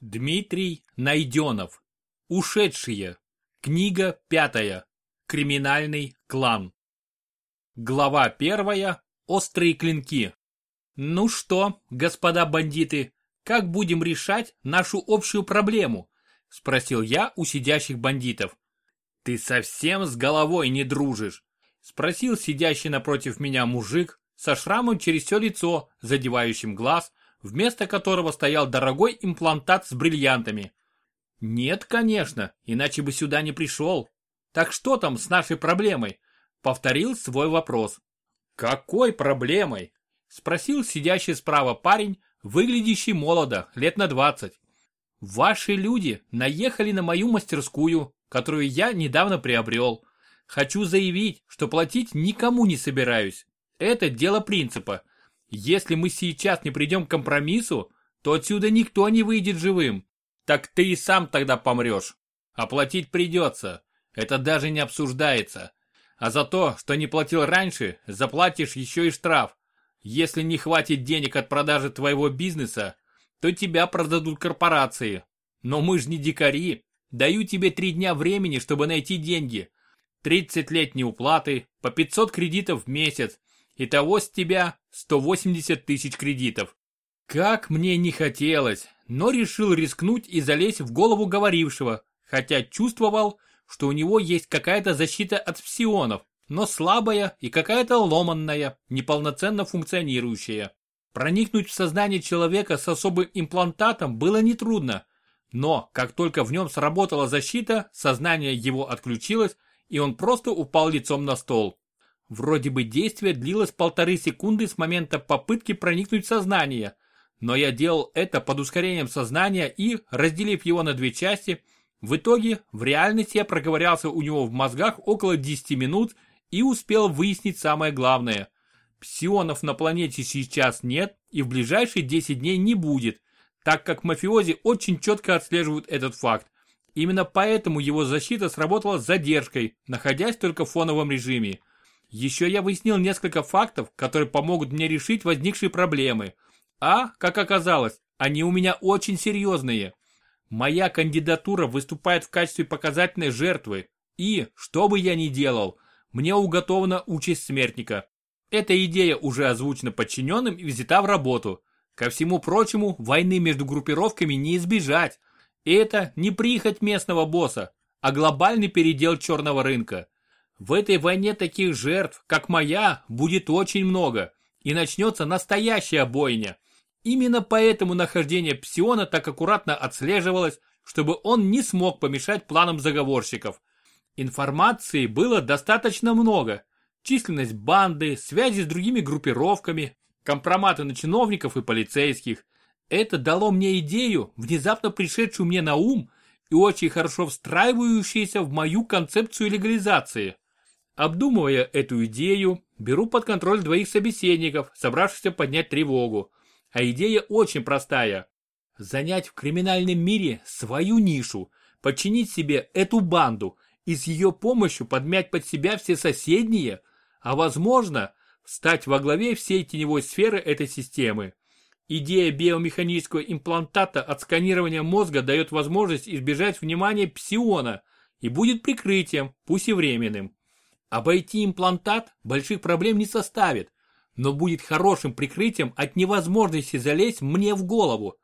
Дмитрий Найденов. Ушедшие. Книга пятая. Криминальный клан. Глава первая. Острые клинки. Ну что, господа бандиты, как будем решать нашу общую проблему? Спросил я у сидящих бандитов. Ты совсем с головой не дружишь? Спросил сидящий напротив меня мужик со шрамом через все лицо, задевающим глаз, вместо которого стоял дорогой имплантат с бриллиантами. Нет, конечно, иначе бы сюда не пришел. Так что там с нашей проблемой? Повторил свой вопрос. Какой проблемой? Спросил сидящий справа парень, выглядящий молодо, лет на двадцать. Ваши люди наехали на мою мастерскую, которую я недавно приобрел. Хочу заявить, что платить никому не собираюсь. Это дело принципа. Если мы сейчас не придем к компромиссу, то отсюда никто не выйдет живым. Так ты и сам тогда помрешь. Оплатить придется. Это даже не обсуждается. А за то, что не платил раньше, заплатишь еще и штраф. Если не хватит денег от продажи твоего бизнеса, то тебя продадут корпорации. Но мы же не дикари. Даю тебе три дня времени, чтобы найти деньги. 30 лет неуплаты, по 500 кредитов в месяц, Итого с тебя 180 тысяч кредитов. Как мне не хотелось, но решил рискнуть и залезть в голову говорившего, хотя чувствовал, что у него есть какая-то защита от псионов, но слабая и какая-то ломанная, неполноценно функционирующая. Проникнуть в сознание человека с особым имплантатом было нетрудно, но как только в нем сработала защита, сознание его отключилось, и он просто упал лицом на стол. Вроде бы действие длилось полторы секунды с момента попытки проникнуть в сознание, но я делал это под ускорением сознания и, разделив его на две части, в итоге в реальности я проговорялся у него в мозгах около 10 минут и успел выяснить самое главное. Псионов на планете сейчас нет и в ближайшие 10 дней не будет, так как мафиози очень четко отслеживают этот факт. Именно поэтому его защита сработала с задержкой, находясь только в фоновом режиме. Еще я выяснил несколько фактов, которые помогут мне решить возникшие проблемы. А, как оказалось, они у меня очень серьезные. Моя кандидатура выступает в качестве показательной жертвы. И, что бы я ни делал, мне уготована участь смертника. Эта идея уже озвучена подчиненным и взята в работу. Ко всему прочему, войны между группировками не избежать. это не прихоть местного босса, а глобальный передел черного рынка. В этой войне таких жертв, как моя, будет очень много, и начнется настоящая бойня. Именно поэтому нахождение Псиона так аккуратно отслеживалось, чтобы он не смог помешать планам заговорщиков. Информации было достаточно много. Численность банды, связи с другими группировками, компроматы на чиновников и полицейских. Это дало мне идею, внезапно пришедшую мне на ум и очень хорошо встраивающуюся в мою концепцию легализации. Обдумывая эту идею, беру под контроль двоих собеседников, собравшихся поднять тревогу. А идея очень простая. Занять в криминальном мире свою нишу, подчинить себе эту банду и с ее помощью подмять под себя все соседние, а возможно, стать во главе всей теневой сферы этой системы. Идея биомеханического имплантата от сканирования мозга дает возможность избежать внимания псиона и будет прикрытием, пусть и временным. Обойти имплантат больших проблем не составит, но будет хорошим прикрытием от невозможности залезть мне в голову.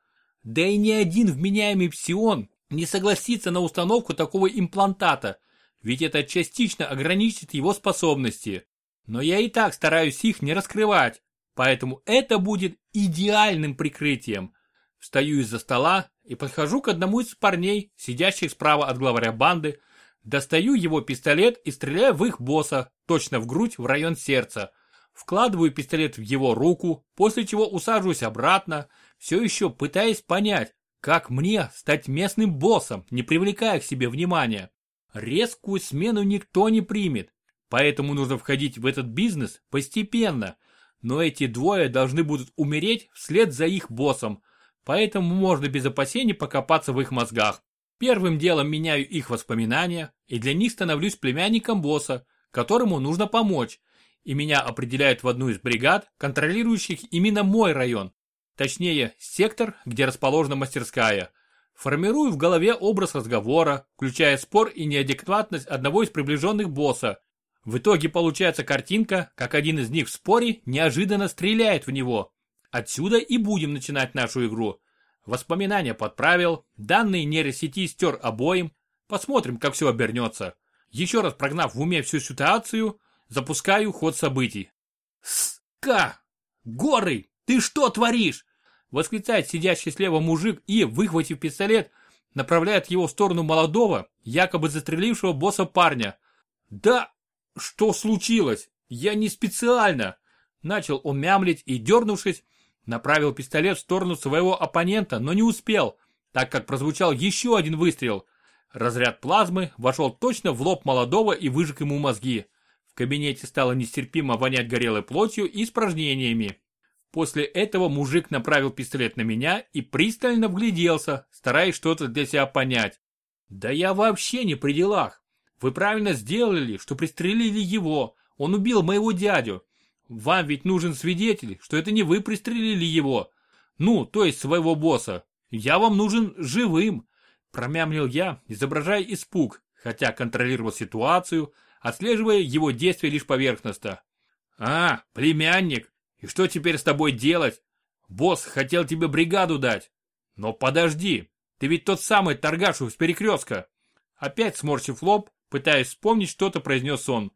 Да и ни один вменяемый псион не согласится на установку такого имплантата, ведь это частично ограничит его способности. Но я и так стараюсь их не раскрывать, поэтому это будет идеальным прикрытием. Встаю из-за стола и подхожу к одному из парней, сидящих справа от главаря банды, Достаю его пистолет и стреляю в их босса, точно в грудь в район сердца. Вкладываю пистолет в его руку, после чего усаживаюсь обратно, все еще пытаясь понять, как мне стать местным боссом, не привлекая к себе внимания. Резкую смену никто не примет, поэтому нужно входить в этот бизнес постепенно. Но эти двое должны будут умереть вслед за их боссом, поэтому можно без опасений покопаться в их мозгах. Первым делом меняю их воспоминания и для них становлюсь племянником босса, которому нужно помочь, и меня определяют в одну из бригад, контролирующих именно мой район, точнее сектор, где расположена мастерская. Формирую в голове образ разговора, включая спор и неадекватность одного из приближенных босса. В итоге получается картинка, как один из них в споре неожиданно стреляет в него. Отсюда и будем начинать нашу игру. Воспоминания подправил, данные нейросети стер обоим. Посмотрим, как все обернется. Еще раз прогнав в уме всю ситуацию, запускаю ход событий. «Ска! Горы! Ты что творишь?» Восклицает сидящий слева мужик и, выхватив пистолет, направляет его в сторону молодого, якобы застрелившего босса парня. «Да, что случилось? Я не специально!» Начал он мямлить и, дернувшись, направил пистолет в сторону своего оппонента, но не успел, так как прозвучал еще один выстрел. Разряд плазмы вошел точно в лоб молодого и выжег ему мозги. В кабинете стало нестерпимо вонять горелой плотью и испражнениями. После этого мужик направил пистолет на меня и пристально вгляделся, стараясь что-то для себя понять. Да я вообще не при делах. Вы правильно сделали, что пристрелили его. Он убил моего дядю. Вам ведь нужен свидетель, что это не вы пристрелили его. Ну, то есть своего босса. Я вам нужен живым. Промямлил я, изображая испуг, хотя контролировал ситуацию, отслеживая его действия лишь поверхностно. А, племянник, и что теперь с тобой делать? Босс хотел тебе бригаду дать. Но подожди, ты ведь тот самый торгаш с перекрестка. Опять сморщив лоб, пытаясь вспомнить что-то, произнес он.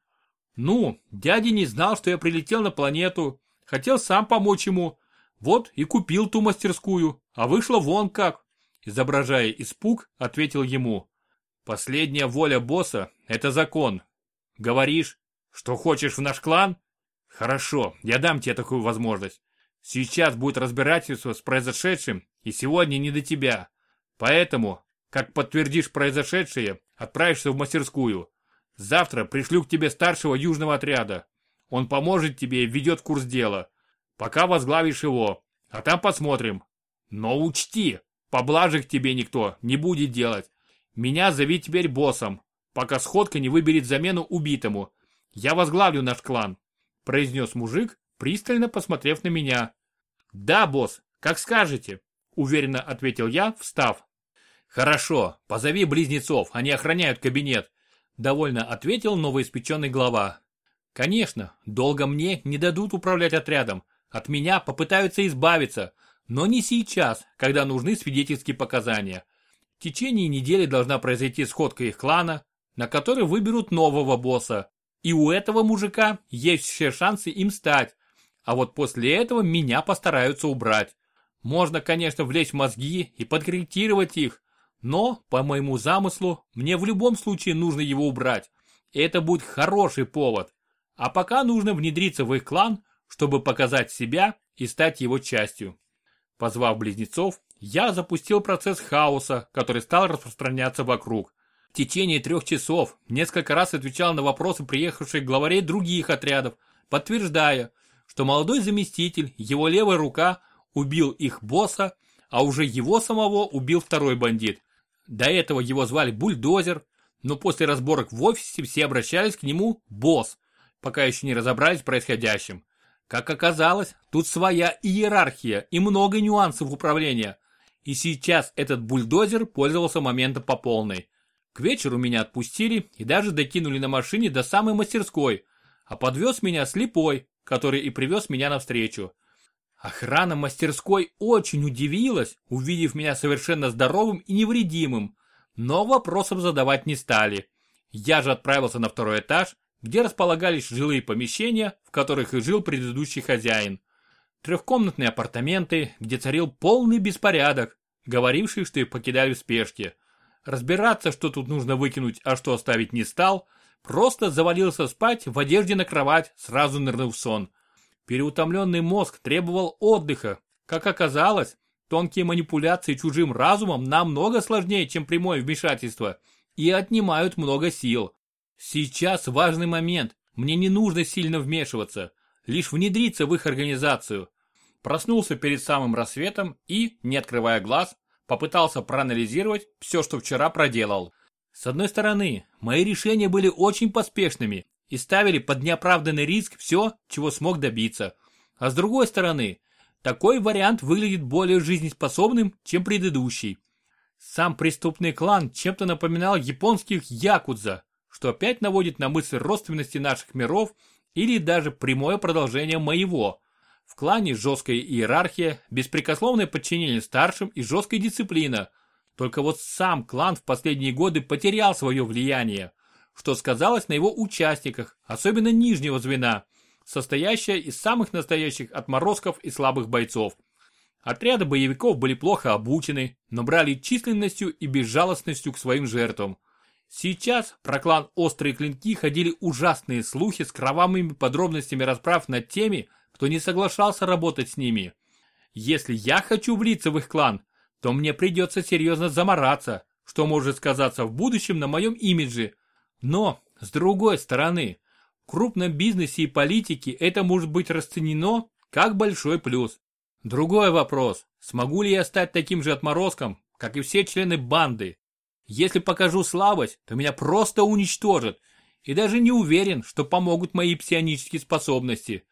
Ну, дядя не знал, что я прилетел на планету. Хотел сам помочь ему. Вот и купил ту мастерскую, а вышло вон как. Изображая испуг, ответил ему. Последняя воля босса – это закон. Говоришь, что хочешь в наш клан? Хорошо, я дам тебе такую возможность. Сейчас будет разбирательство с произошедшим, и сегодня не до тебя. Поэтому, как подтвердишь произошедшее, отправишься в мастерскую. Завтра пришлю к тебе старшего южного отряда. Он поможет тебе и введет курс дела. Пока возглавишь его, а там посмотрим. Но учти, поблажек тебе никто не будет делать. Меня зови теперь боссом, пока сходка не выберет замену убитому. Я возглавлю наш клан произнес мужик, пристально посмотрев на меня. «Да, босс, как скажете», — уверенно ответил я, встав. «Хорошо, позови близнецов, они охраняют кабинет», — довольно ответил новоиспеченный глава. «Конечно, долго мне не дадут управлять отрядом, от меня попытаются избавиться, но не сейчас, когда нужны свидетельские показания. В течение недели должна произойти сходка их клана, на которой выберут нового босса. И у этого мужика есть все шансы им стать. А вот после этого меня постараются убрать. Можно, конечно, влезть в мозги и подкорректировать их, но, по моему замыслу, мне в любом случае нужно его убрать. Это будет хороший повод. А пока нужно внедриться в их клан, чтобы показать себя и стать его частью. Позвав близнецов, я запустил процесс хаоса, который стал распространяться вокруг. В течение трех часов несколько раз отвечал на вопросы приехавших главарей других отрядов, подтверждая, что молодой заместитель, его левая рука, убил их босса, а уже его самого убил второй бандит. До этого его звали Бульдозер, но после разборок в офисе все обращались к нему «босс», пока еще не разобрались в происходящем. Как оказалось, тут своя иерархия и много нюансов управления. И сейчас этот бульдозер пользовался моментом по полной. К вечеру меня отпустили и даже докинули на машине до самой мастерской, а подвез меня слепой, который и привез меня навстречу. Охрана мастерской очень удивилась, увидев меня совершенно здоровым и невредимым, но вопросов задавать не стали. Я же отправился на второй этаж, где располагались жилые помещения, в которых и жил предыдущий хозяин. Трехкомнатные апартаменты, где царил полный беспорядок, говоривший, что их покидали в спешке. Разбираться, что тут нужно выкинуть, а что оставить не стал, просто завалился спать в одежде на кровать, сразу нырнув в сон. Переутомленный мозг требовал отдыха. Как оказалось, тонкие манипуляции чужим разумом намного сложнее, чем прямое вмешательство, и отнимают много сил. Сейчас важный момент, мне не нужно сильно вмешиваться, лишь внедриться в их организацию. Проснулся перед самым рассветом и, не открывая глаз, попытался проанализировать все, что вчера проделал. С одной стороны, мои решения были очень поспешными и ставили под неоправданный риск все, чего смог добиться. А с другой стороны, такой вариант выглядит более жизнеспособным, чем предыдущий. Сам преступный клан чем-то напоминал японских якудза, что опять наводит на мысль родственности наших миров или даже прямое продолжение моего. В клане жесткая иерархия, беспрекословное подчинение старшим и жесткая дисциплина. Только вот сам клан в последние годы потерял свое влияние, что сказалось на его участниках, особенно нижнего звена, состоящее из самых настоящих отморозков и слабых бойцов. Отряды боевиков были плохо обучены, но брали численностью и безжалостностью к своим жертвам. Сейчас про клан Острые Клинки ходили ужасные слухи с кровавыми подробностями расправ над теми, кто не соглашался работать с ними. Если я хочу влиться в их клан, то мне придется серьезно замораться, что может сказаться в будущем на моем имидже. Но, с другой стороны, в крупном бизнесе и политике это может быть расценено как большой плюс. Другой вопрос, смогу ли я стать таким же отморозком, как и все члены банды? Если покажу слабость, то меня просто уничтожат, и даже не уверен, что помогут мои псионические способности.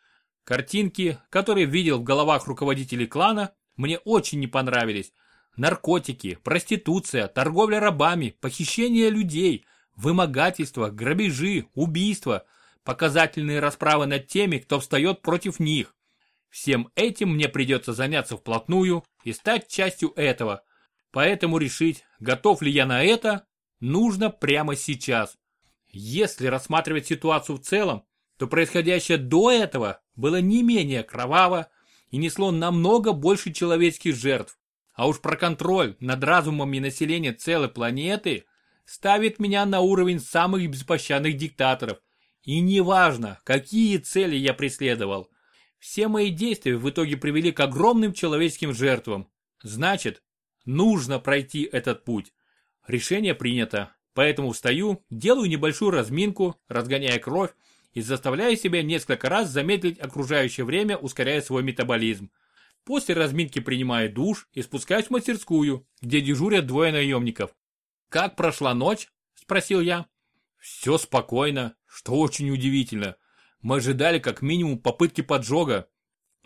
Картинки, которые видел в головах руководителей клана, мне очень не понравились. Наркотики, проституция, торговля рабами, похищение людей, вымогательство, грабежи, убийства, показательные расправы над теми, кто встает против них. Всем этим мне придется заняться вплотную и стать частью этого. Поэтому решить, готов ли я на это, нужно прямо сейчас. Если рассматривать ситуацию в целом, то происходящее до этого было не менее кроваво и несло намного больше человеческих жертв. А уж про контроль над разумами населения целой планеты ставит меня на уровень самых беспощадных диктаторов. И неважно, какие цели я преследовал – все мои действия в итоге привели к огромным человеческим жертвам. Значит, нужно пройти этот путь. Решение принято, поэтому встаю, делаю небольшую разминку, разгоняя кровь и заставляю себя несколько раз замедлить окружающее время, ускоряя свой метаболизм. После разминки принимаю душ и спускаюсь в мастерскую, где дежурят двое наемников. «Как прошла ночь?» – спросил я. «Все спокойно, что очень удивительно. Мы ожидали как минимум попытки поджога.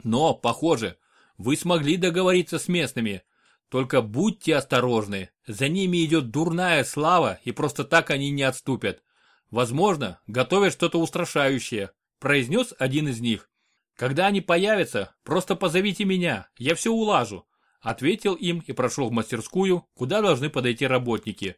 Но, похоже, вы смогли договориться с местными. Только будьте осторожны, за ними идет дурная слава, и просто так они не отступят. Возможно, готовят что-то устрашающее, произнес один из них. Когда они появятся, просто позовите меня, я все улажу. Ответил им и прошел в мастерскую, куда должны подойти работники.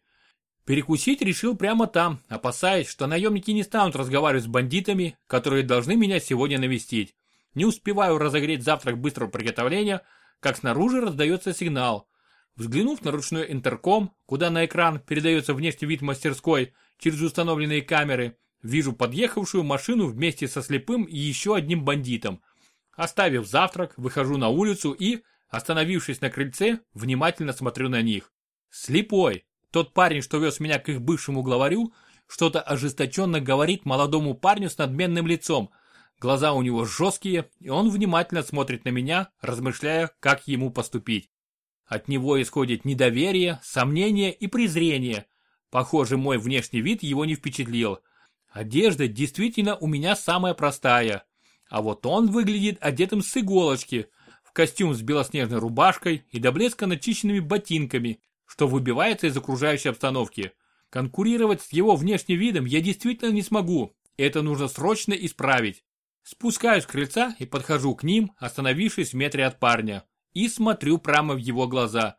Перекусить решил прямо там, опасаясь, что наемники не станут разговаривать с бандитами, которые должны меня сегодня навестить. Не успеваю разогреть завтрак быстрого приготовления, как снаружи раздается сигнал. Взглянув на ручной интерком, куда на экран передается внешний вид мастерской через установленные камеры, вижу подъехавшую машину вместе со слепым и еще одним бандитом. Оставив завтрак, выхожу на улицу и, остановившись на крыльце, внимательно смотрю на них. Слепой, тот парень, что вез меня к их бывшему главарю, что-то ожесточенно говорит молодому парню с надменным лицом. Глаза у него жесткие, и он внимательно смотрит на меня, размышляя, как ему поступить. От него исходит недоверие, сомнение и презрение. Похоже, мой внешний вид его не впечатлил. Одежда действительно у меня самая простая. А вот он выглядит одетым с иголочки, костюм с белоснежной рубашкой и до блеска начищенными ботинками, что выбивается из окружающей обстановки. Конкурировать с его внешним видом я действительно не смогу. Это нужно срочно исправить. Спускаюсь с крыльца и подхожу к ним, остановившись в метре от парня. И смотрю прямо в его глаза.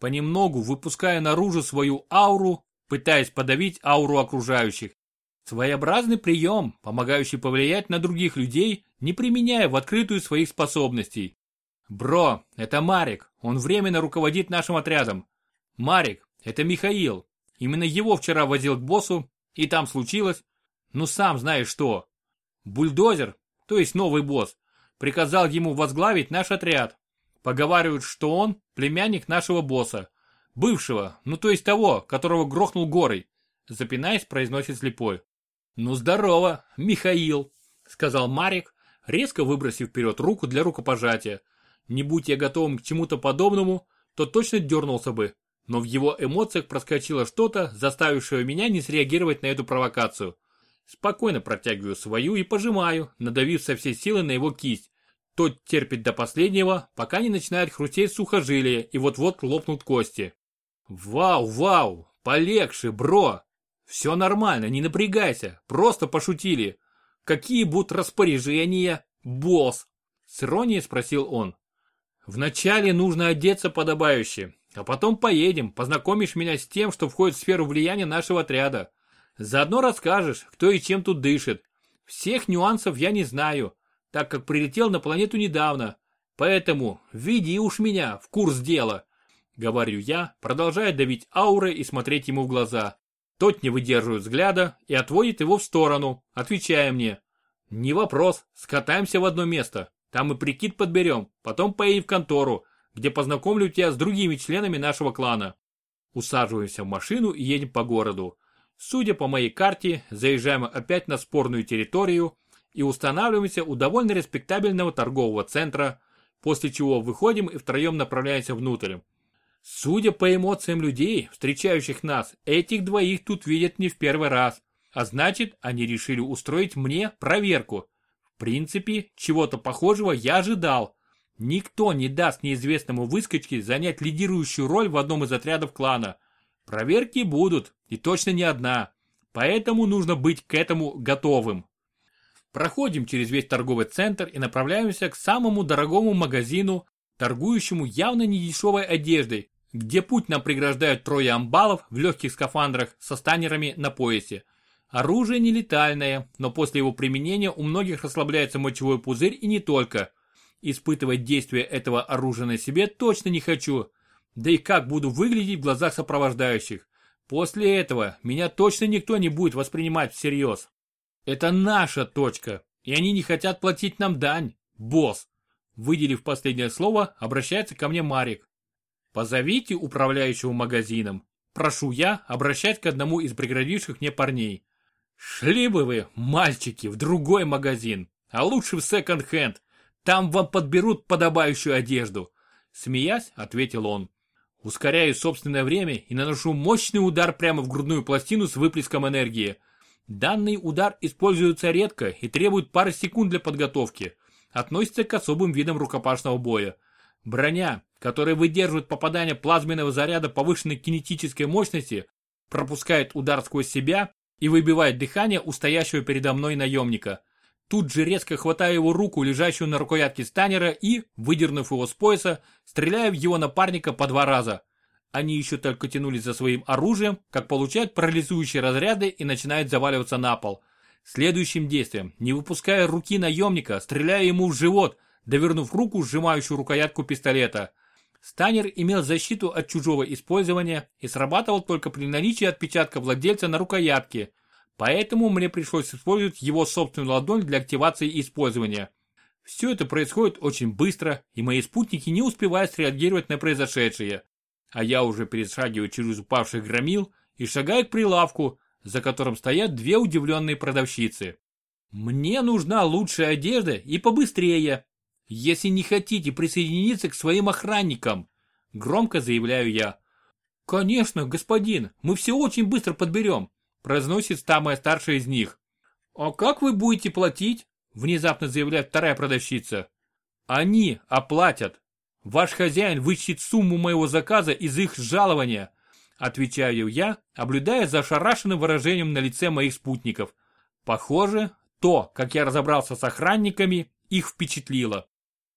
Понемногу выпуская наружу свою ауру, пытаясь подавить ауру окружающих. Своеобразный прием, помогающий повлиять на других людей, не применяя в открытую своих способностей. «Бро, это Марик, он временно руководит нашим отрядом. Марик, это Михаил. Именно его вчера возил к боссу, и там случилось, ну сам знаешь что. Бульдозер, то есть новый босс, приказал ему возглавить наш отряд. Поговаривают, что он племянник нашего босса. Бывшего, ну то есть того, которого грохнул горой. Запинаясь, произносит слепой. Ну здорово, Михаил, сказал Марик, резко выбросив вперед руку для рукопожатия. Не будь я готовым к чему-то подобному, то точно дернулся бы но в его эмоциях проскочило что-то, заставившее меня не среагировать на эту провокацию. Спокойно протягиваю свою и пожимаю, надавив со всей силы на его кисть. Тот терпит до последнего, пока не начинает хрустеть сухожилия и вот-вот лопнут кости. Вау, вау, полегче, бро. Все нормально, не напрягайся, просто пошутили. Какие будут распоряжения, босс? С иронией спросил он. Вначале нужно одеться подобающе, а потом поедем, познакомишь меня с тем, что входит в сферу влияния нашего отряда. Заодно расскажешь, кто и чем тут дышит. Всех нюансов я не знаю, так как прилетел на планету недавно. Поэтому введи уж меня в курс дела. Говорю я, продолжая давить ауры и смотреть ему в глаза. Тот не выдерживает взгляда и отводит его в сторону, отвечая мне. Не вопрос, скатаемся в одно место. Там и прикид подберем, потом поедем в контору, где познакомлю тебя с другими членами нашего клана. Усаживаемся в машину и едем по городу. Судя по моей карте, заезжаем опять на спорную территорию и устанавливаемся у довольно респектабельного торгового центра, после чего выходим и втроем направляемся внутрь. Судя по эмоциям людей, встречающих нас, этих двоих тут видят не в первый раз, а значит, они решили устроить мне проверку. В принципе, чего-то похожего я ожидал. Никто не даст неизвестному выскочке занять лидирующую роль в одном из отрядов клана. Проверки будут, и точно не одна. Поэтому нужно быть к этому готовым. Проходим через весь торговый центр и направляемся к самому дорогому магазину, торгующему явно недешевой одеждой, где путь нам преграждают трое амбалов в легких скафандрах со станерами на поясе. Оружие не летальное, но после его применения у многих расслабляется мочевой пузырь и не только. Испытывать действие этого оружия на себе точно не хочу. Да и как буду выглядеть в глазах сопровождающих. После этого меня точно никто не будет воспринимать всерьез. Это наша точка, и они не хотят платить нам дань, босс. Выделив последнее слово, обращается ко мне Марик. Позовите управляющего магазином. Прошу я обращать к одному из преградивших мне парней. Шли бы вы, мальчики, в другой магазин, а лучше в секонд-хенд. Там вам подберут подобающую одежду. Смеясь, ответил он. Ускоряю собственное время и наношу мощный удар прямо в грудную пластину с выплеском энергии. Данный удар используется редко и требует пары секунд для подготовки. Относится к особым видам рукопашного боя. Броня, которая выдерживает попадание плазменного заряда повышенной кинетической мощности, пропускает удар сквозь себя и выбивает дыхание у стоящего передо мной наемника. Тут же резко хватаю его руку, лежащую на рукоятке станера и, выдернув его с пояса, стреляю в его напарника по два раза. Они еще только тянулись за своим оружием, как получают парализующие разряды и начинают заваливаться на пол. Следующим действием, не выпуская руки наемника, стреляю ему в живот, довернув руку, сжимающую рукоятку пистолета. Станер имел защиту от чужого использования и срабатывал только при наличии отпечатка владельца на рукоятке – Поэтому мне пришлось использовать его собственную ладонь для активации использования. Все это происходит очень быстро, и мои спутники не успевают среагировать на произошедшее. А я уже перешагиваю через упавших громил и шагаю к прилавку, за которым стоят две удивленные продавщицы. Мне нужна лучшая одежда и побыстрее. Если не хотите присоединиться к своим охранникам, громко заявляю я. Конечно, господин, мы все очень быстро подберем произносит самая старшая из них. «А как вы будете платить?» внезапно заявляет вторая продавщица. «Они оплатят. Ваш хозяин вычтет сумму моего заказа из их жалования», отвечаю я, наблюдая за ошарашенным выражением на лице моих спутников. Похоже, то, как я разобрался с охранниками, их впечатлило.